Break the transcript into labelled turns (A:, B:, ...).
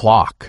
A: clock